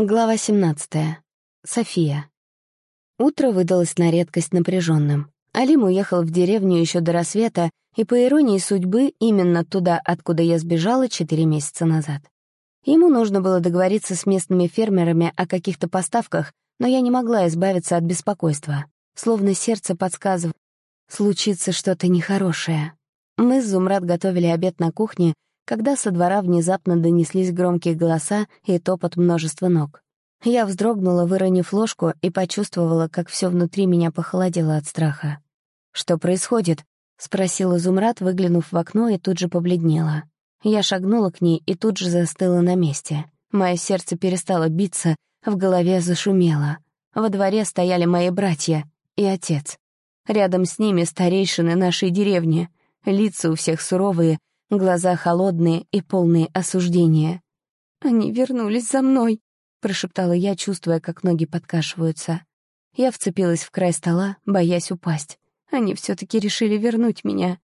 Глава 17. София. Утро выдалось на редкость напряженным. Алим уехал в деревню еще до рассвета, и, по иронии судьбы, именно туда, откуда я сбежала четыре месяца назад. Ему нужно было договориться с местными фермерами о каких-то поставках, но я не могла избавиться от беспокойства. Словно сердце подсказывало, случится что-то нехорошее. Мы с Зумрад готовили обед на кухне, когда со двора внезапно донеслись громкие голоса и топот множества ног. Я вздрогнула, выронив ложку, и почувствовала, как все внутри меня похолодело от страха. «Что происходит?» — спросила Зумрад, выглянув в окно, и тут же побледнела. Я шагнула к ней и тут же застыла на месте. Мое сердце перестало биться, в голове зашумело. Во дворе стояли мои братья и отец. Рядом с ними старейшины нашей деревни. Лица у всех суровые, глаза холодные и полные осуждения. «Они вернулись за мной», — прошептала я, чувствуя, как ноги подкашиваются. Я вцепилась в край стола, боясь упасть. Они все таки решили вернуть меня.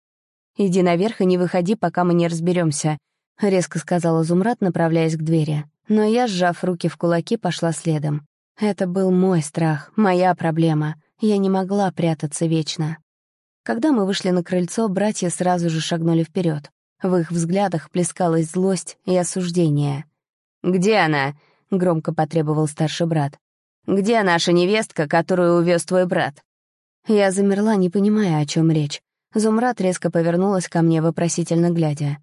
«Иди наверх и не выходи, пока мы не разберемся, резко сказала Зумрат, направляясь к двери. Но я, сжав руки в кулаки, пошла следом. Это был мой страх, моя проблема. Я не могла прятаться вечно. Когда мы вышли на крыльцо, братья сразу же шагнули вперед. В их взглядах плескалась злость и осуждение. «Где она?» — громко потребовал старший брат. «Где наша невестка, которую увез твой брат?» Я замерла, не понимая, о чем речь. Зумрат резко повернулась ко мне, вопросительно глядя.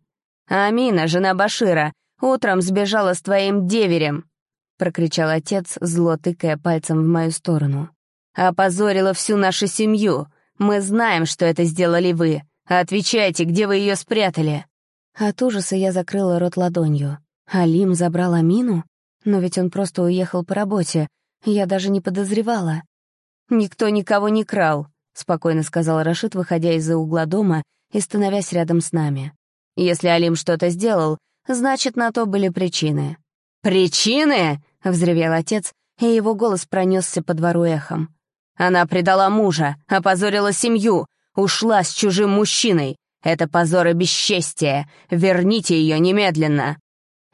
«Амина, жена Башира, утром сбежала с твоим деверем!» — прокричал отец, зло тыкая пальцем в мою сторону. «Опозорила всю нашу семью! Мы знаем, что это сделали вы! Отвечайте, где вы ее спрятали?» От ужаса я закрыла рот ладонью. Алим забрал Амину? Но ведь он просто уехал по работе. Я даже не подозревала. «Никто никого не крал», — спокойно сказал Рашид, выходя из-за угла дома и становясь рядом с нами. «Если Алим что-то сделал, значит, на то были причины». «Причины?» — взревел отец, и его голос пронесся по двору эхом. «Она предала мужа, опозорила семью, ушла с чужим мужчиной. Это позор и бесчестие. Верните ее немедленно.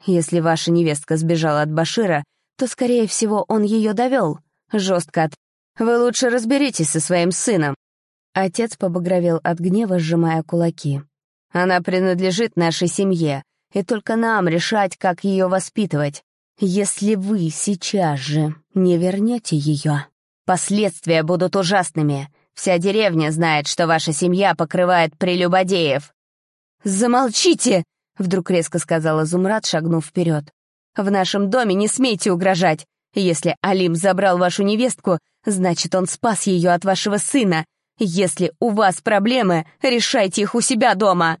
Если ваша невестка сбежала от Башира, то, скорее всего, он ее довел. Жестко от... Вы лучше разберитесь со своим сыном. Отец побагровел от гнева, сжимая кулаки. Она принадлежит нашей семье, и только нам решать, как ее воспитывать. Если вы сейчас же не вернете ее, последствия будут ужасными. Вся деревня знает, что ваша семья покрывает прелюбодеев». «Замолчите!» — вдруг резко сказала Зумрад, шагнув вперед. «В нашем доме не смейте угрожать. Если Алим забрал вашу невестку, значит, он спас ее от вашего сына. Если у вас проблемы, решайте их у себя дома!»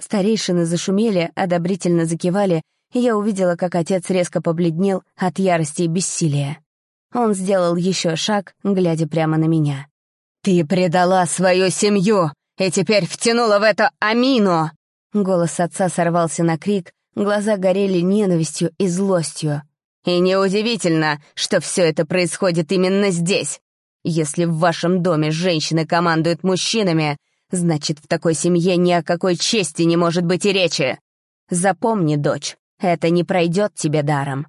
Старейшины зашумели, одобрительно закивали, и я увидела, как отец резко побледнел от ярости и бессилия. Он сделал еще шаг, глядя прямо на меня. «Ты предала свою семью и теперь втянула в это Амину!» Голос отца сорвался на крик, глаза горели ненавистью и злостью. «И неудивительно, что все это происходит именно здесь. Если в вашем доме женщины командуют мужчинами, значит, в такой семье ни о какой чести не может быть и речи. Запомни, дочь, это не пройдет тебе даром».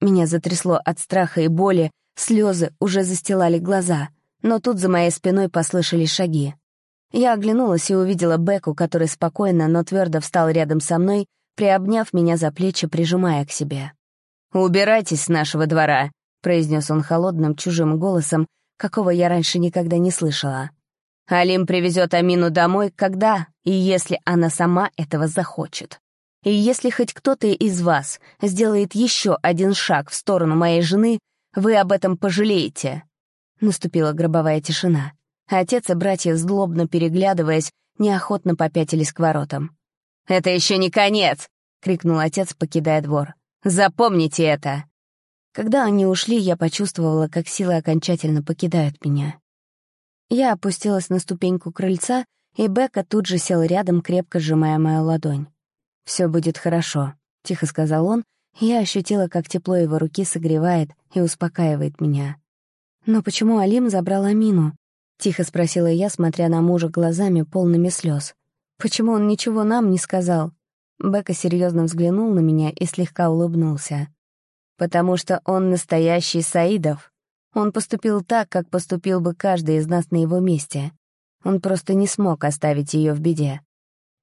Меня затрясло от страха и боли, слезы уже застилали глаза но тут за моей спиной послышались шаги. Я оглянулась и увидела Беку, который спокойно, но твердо встал рядом со мной, приобняв меня за плечи, прижимая к себе. «Убирайтесь с нашего двора», — произнес он холодным, чужим голосом, какого я раньше никогда не слышала. «Алим привезет Амину домой, когда и если она сама этого захочет. И если хоть кто-то из вас сделает еще один шаг в сторону моей жены, вы об этом пожалеете. Наступила гробовая тишина. Отец и братья, злобно переглядываясь, неохотно попятились к воротам. «Это еще не конец!» — крикнул отец, покидая двор. «Запомните это!» Когда они ушли, я почувствовала, как силы окончательно покидают меня. Я опустилась на ступеньку крыльца, и Бека тут же сел рядом, крепко сжимая мою ладонь. «Все будет хорошо», — тихо сказал он, и я ощутила, как тепло его руки согревает и успокаивает меня. «Но почему Алим забрал Амину?» — тихо спросила я, смотря на мужа глазами, полными слез. «Почему он ничего нам не сказал?» Бека серьезно взглянул на меня и слегка улыбнулся. Потому что он настоящий Саидов. Он поступил так, как поступил бы каждый из нас на его месте. Он просто не смог оставить ее в беде.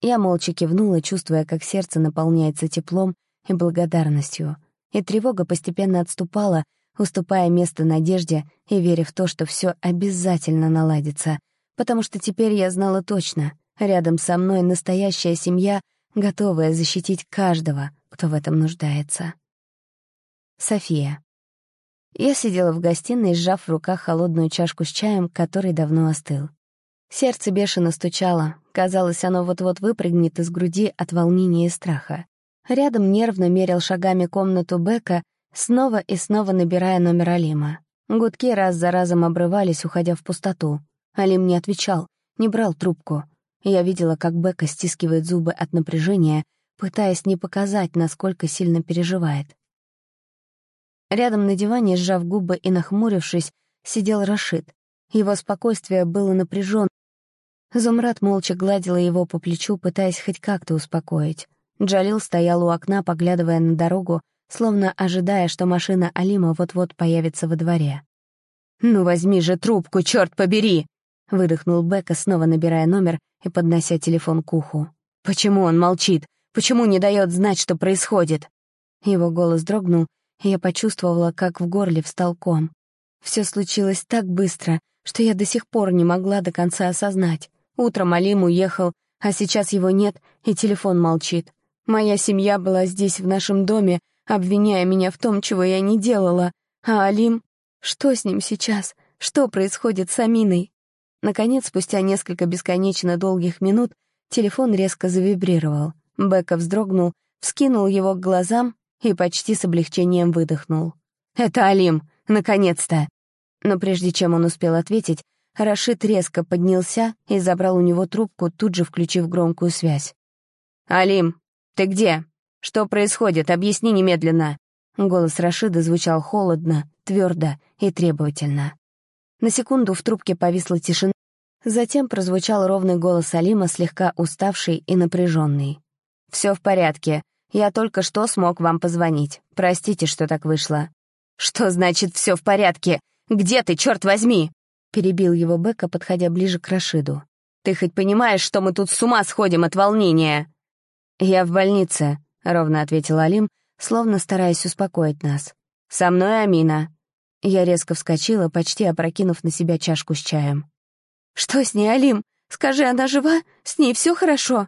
Я молча кивнула, чувствуя, как сердце наполняется теплом и благодарностью, и тревога постепенно отступала, уступая место надежде и веря в то, что все обязательно наладится, потому что теперь я знала точно, рядом со мной настоящая семья, готовая защитить каждого, кто в этом нуждается. София. Я сидела в гостиной, сжав в руках холодную чашку с чаем, который давно остыл. Сердце бешено стучало, казалось, оно вот-вот выпрыгнет из груди от волнения и страха. Рядом нервно мерил шагами комнату Бека, снова и снова набирая номер Алима. Гудки раз за разом обрывались, уходя в пустоту. Алим не отвечал, не брал трубку. Я видела, как Бека стискивает зубы от напряжения, пытаясь не показать, насколько сильно переживает. Рядом на диване, сжав губы и нахмурившись, сидел Рашид. Его спокойствие было напряжен. Зумрад молча гладила его по плечу, пытаясь хоть как-то успокоить. Джалил стоял у окна, поглядывая на дорогу, словно ожидая, что машина Алима вот-вот появится во дворе. «Ну возьми же трубку, черт побери!» — выдохнул Бека, снова набирая номер и поднося телефон к уху. «Почему он молчит? Почему не дает знать, что происходит?» Его голос дрогнул, я почувствовала, как в горле встал ком. Все случилось так быстро, что я до сих пор не могла до конца осознать. Утром Алим уехал, а сейчас его нет, и телефон молчит. Моя семья была здесь, в нашем доме, обвиняя меня в том, чего я не делала. А Алим... Что с ним сейчас? Что происходит с Аминой? Наконец, спустя несколько бесконечно долгих минут, телефон резко завибрировал. Бека вздрогнул, вскинул его к глазам и почти с облегчением выдохнул. «Это Алим! Наконец-то!» Но прежде чем он успел ответить, Рашид резко поднялся и забрал у него трубку, тут же включив громкую связь. «Алим, ты где? Что происходит? Объясни немедленно!» Голос Рашида звучал холодно, твердо и требовательно. На секунду в трубке повисла тишина, затем прозвучал ровный голос Алима, слегка уставший и напряженный. «Все в порядке. Я только что смог вам позвонить. Простите, что так вышло». «Что значит «все в порядке»? Где ты, черт возьми?» Перебил его Бека, подходя ближе к Рашиду. «Ты хоть понимаешь, что мы тут с ума сходим от волнения?» «Я в больнице», — ровно ответил Алим, словно стараясь успокоить нас. «Со мной Амина». Я резко вскочила, почти опрокинув на себя чашку с чаем. «Что с ней, Алим? Скажи, она жива? С ней все хорошо?»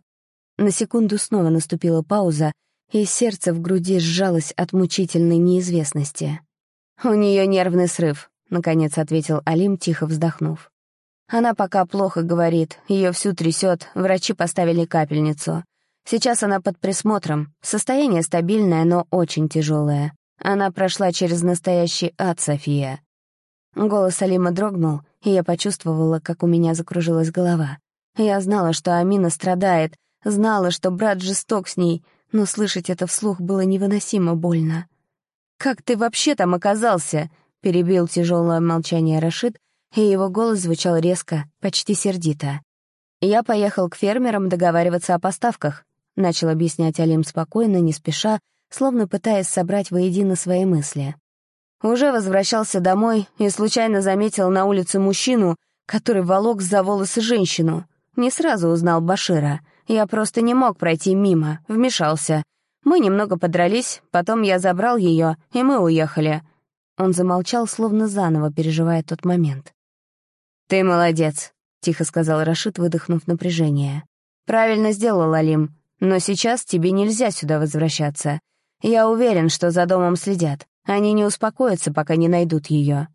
На секунду снова наступила пауза, и сердце в груди сжалось от мучительной неизвестности. «У нее нервный срыв», — наконец ответил Алим, тихо вздохнув. «Она пока плохо говорит, ее всю трясет, врачи поставили капельницу. Сейчас она под присмотром, состояние стабильное, но очень тяжелое. Она прошла через настоящий ад, София». Голос Алима дрогнул, и я почувствовала, как у меня закружилась голова. Я знала, что Амина страдает, знала, что брат жесток с ней, но слышать это вслух было невыносимо больно. «Как ты вообще там оказался?» — перебил тяжелое молчание Рашид, и его голос звучал резко, почти сердито. «Я поехал к фермерам договариваться о поставках», — начал объяснять Алим спокойно, не спеша, словно пытаясь собрать воедино свои мысли. Уже возвращался домой и случайно заметил на улице мужчину, который волок за волосы женщину. Не сразу узнал Башира — я просто не мог пройти мимо, вмешался. Мы немного подрались, потом я забрал ее, и мы уехали». Он замолчал, словно заново переживая тот момент. «Ты молодец», — тихо сказал Рашид, выдохнув напряжение. «Правильно сделал, Алим, но сейчас тебе нельзя сюда возвращаться. Я уверен, что за домом следят. Они не успокоятся, пока не найдут ее».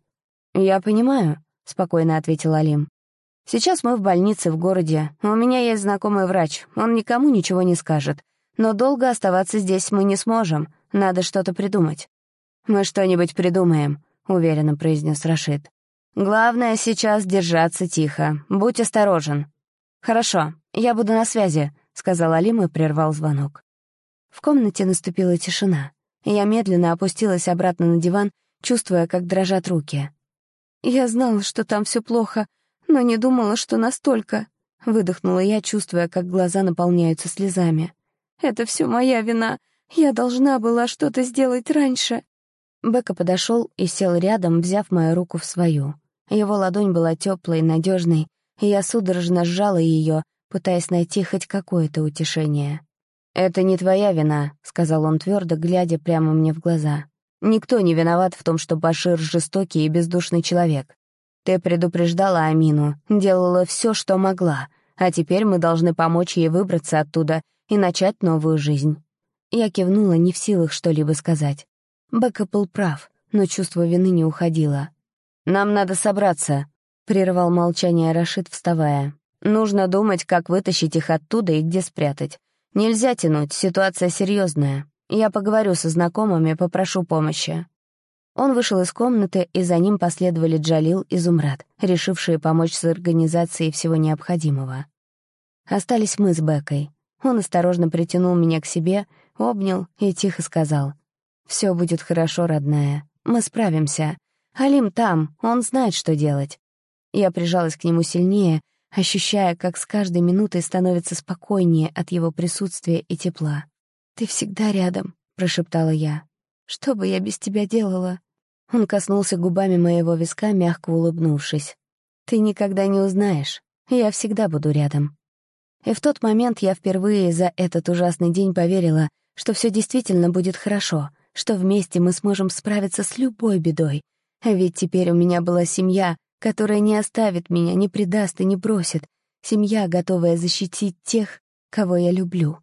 «Я понимаю», — спокойно ответил Алим. Сейчас мы в больнице в городе. У меня есть знакомый врач. Он никому ничего не скажет. Но долго оставаться здесь мы не сможем. Надо что-то придумать». «Мы что-нибудь придумаем», — уверенно произнес Рашид. «Главное сейчас держаться тихо. Будь осторожен». «Хорошо, я буду на связи», — сказал Алим и прервал звонок. В комнате наступила тишина. Я медленно опустилась обратно на диван, чувствуя, как дрожат руки. «Я знала, что там все плохо», но не думала, что настолько. Выдохнула я, чувствуя, как глаза наполняются слезами. Это все моя вина. Я должна была что-то сделать раньше. Бека подошел и сел рядом, взяв мою руку в свою. Его ладонь была теплой, надежной, и я судорожно сжала ее, пытаясь найти хоть какое-то утешение. «Это не твоя вина», — сказал он твердо, глядя прямо мне в глаза. «Никто не виноват в том, что Башир — жестокий и бездушный человек. Ты предупреждала Амину, делала все, что могла, а теперь мы должны помочь ей выбраться оттуда и начать новую жизнь». Я кивнула, не в силах что-либо сказать. Бека был прав, но чувство вины не уходило. «Нам надо собраться», — прервал молчание Рашид, вставая. «Нужно думать, как вытащить их оттуда и где спрятать. Нельзя тянуть, ситуация серьезная. Я поговорю со знакомыми, попрошу помощи». Он вышел из комнаты, и за ним последовали Джалил и Зумрад, решившие помочь с организацией всего необходимого. Остались мы с Бекой. Он осторожно притянул меня к себе, обнял и тихо сказал. «Все будет хорошо, родная. Мы справимся. Алим там, он знает, что делать». Я прижалась к нему сильнее, ощущая, как с каждой минутой становится спокойнее от его присутствия и тепла. «Ты всегда рядом», — прошептала я. «Что бы я без тебя делала?» Он коснулся губами моего виска, мягко улыбнувшись. «Ты никогда не узнаешь. Я всегда буду рядом». И в тот момент я впервые за этот ужасный день поверила, что все действительно будет хорошо, что вместе мы сможем справиться с любой бедой. Ведь теперь у меня была семья, которая не оставит меня, не предаст и не бросит, семья, готовая защитить тех, кого я люблю.